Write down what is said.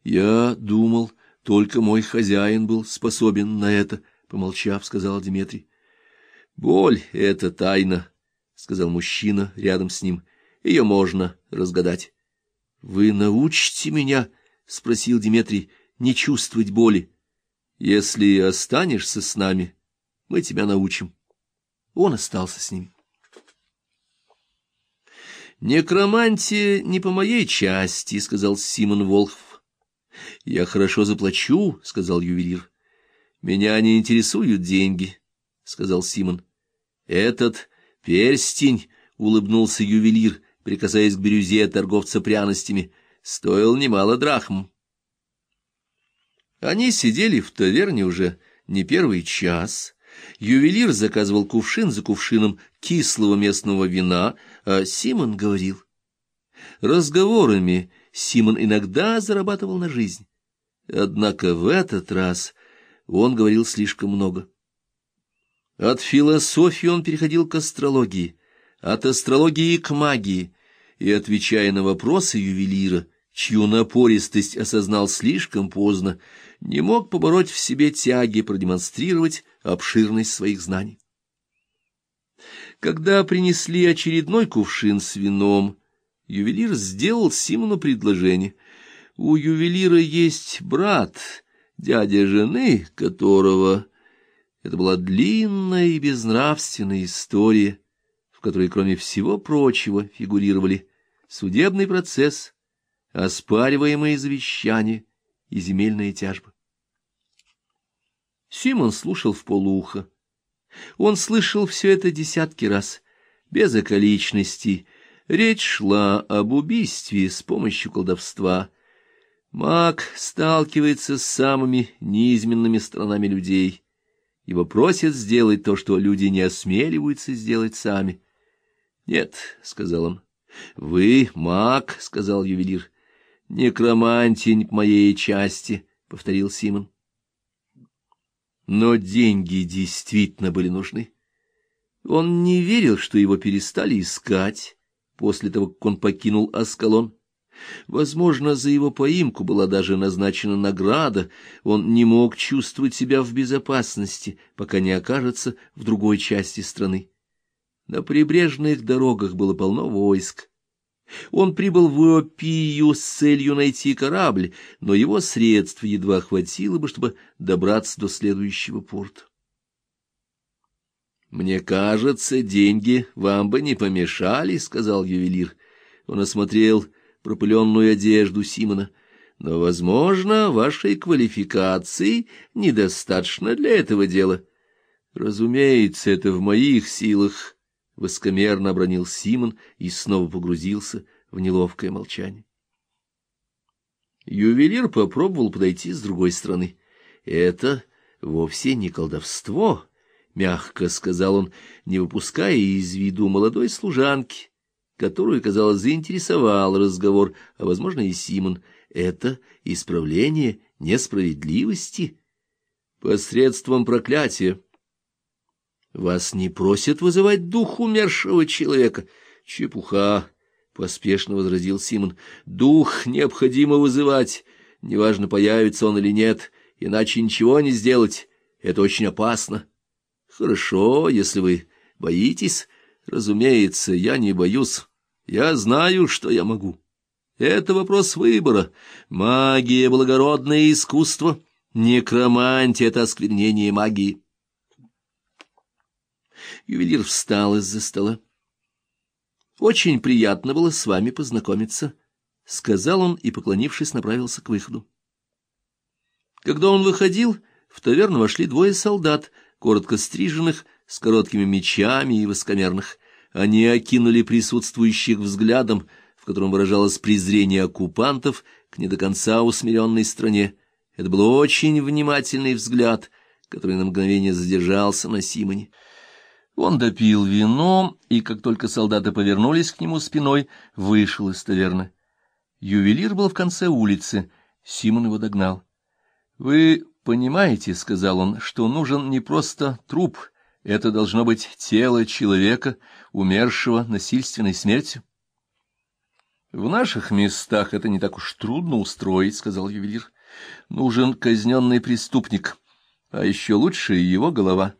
— Я думал, только мой хозяин был способен на это, — помолчав, сказал Дмитрий. — Боль — это тайна, — сказал мужчина рядом с ним. — Ее можно разгадать. — Вы научите меня, — спросил Дмитрий, — не чувствовать боли. — Если останешься с нами, мы тебя научим. Он остался с ними. «Некромантия не по моей части», — сказал Симон Волхв. «Я хорошо заплачу», — сказал ювелир. «Меня не интересуют деньги», — сказал Симон. «Этот перстень», — улыбнулся ювелир, прикасаясь к бирюзе торговца пряностями, — стоил немало драхм. Они сидели в таверне уже не первый час, Ювелир заказывал кувшин за кувшином кислого местного вина, а Симон говорил. Разговорами Симон иногда зарабатывал на жизнь. Однако в этот раз он говорил слишком много. От философии он переходил к астрологии, от астрологии к магии, и, отвечая на вопросы ювелира, чью напористость осознал слишком поздно, не мог побороть в себе тяги продемонстрировать обширность своих знаний. Когда принесли очередной кувшин с вином, ювелир сделал Симону предложение. У ювелира есть брат, дядя жены, которого... Это была длинная и безнравственная история, в которой, кроме всего прочего, фигурировали судебный процесс, оспариваемые завещания и земельные тяжбы. Симон слушал в полуха. Он слышал все это десятки раз, без околичностей. Речь шла об убийстве с помощью колдовства. Маг сталкивается с самыми низменными сторонами людей. Его просят сделать то, что люди не осмеливаются сделать сами. — Нет, — сказал он. — Вы маг, — сказал ювелир. — Некромантия не по моей части, — повторил Симон. Но деньги действительно были нужны. Он не верил, что его перестали искать после того, как он покинул Аскалон. Возможно, за его поимку была даже назначена награда. Он не мог чувствовать себя в безопасности, пока не окажется в другой части страны. На прибрежных дорогах было полно войск. Он прибыл в Иопию с целью найти корабль, но его средств едва хватило бы, чтобы добраться до следующего порта. «Мне кажется, деньги вам бы не помешали», — сказал ювелир. Он осмотрел пропыленную одежду Симона. «Но, возможно, вашей квалификации недостаточно для этого дела». «Разумеется, это в моих силах», воскомерно обронил Симон и снова погрузился в неловкое молчание. Ювелир попробовал подойти с другой стороны. «Это вовсе не колдовство», — мягко сказал он, не выпуская из виду молодой служанки, которую, казалось, заинтересовал разговор, а, возможно, и Симон. «Это исправление несправедливости посредством проклятия». Вас не просят вызывать дух умершего человека. Чепуха, — поспешно возразил Симон. Дух необходимо вызывать, неважно, появится он или нет, иначе ничего не сделать. Это очень опасно. Хорошо, если вы боитесь. Разумеется, я не боюсь. Я знаю, что я могу. Это вопрос выбора. Магия — благородное искусство. Некромантия — это осквернение магии. Ювелир встал из-за стола. «Очень приятно было с вами познакомиться», — сказал он и, поклонившись, направился к выходу. Когда он выходил, в таверну вошли двое солдат, коротко стриженных, с короткими мечами и воскомерных. Они окинули присутствующих взглядом, в котором выражалось презрение оккупантов к не до конца усмиренной стране. Это был очень внимательный взгляд, который на мгновение задержался на Симоне. Он допил вино, и как только солдаты повернулись к нему спиной, вышел из таверны. Ювелир был в конце улицы, Симон его догнал. — Вы понимаете, — сказал он, — что нужен не просто труп, это должно быть тело человека, умершего насильственной смертью? — В наших местах это не так уж трудно устроить, — сказал ювелир. — Нужен казненный преступник, а еще лучше его голова.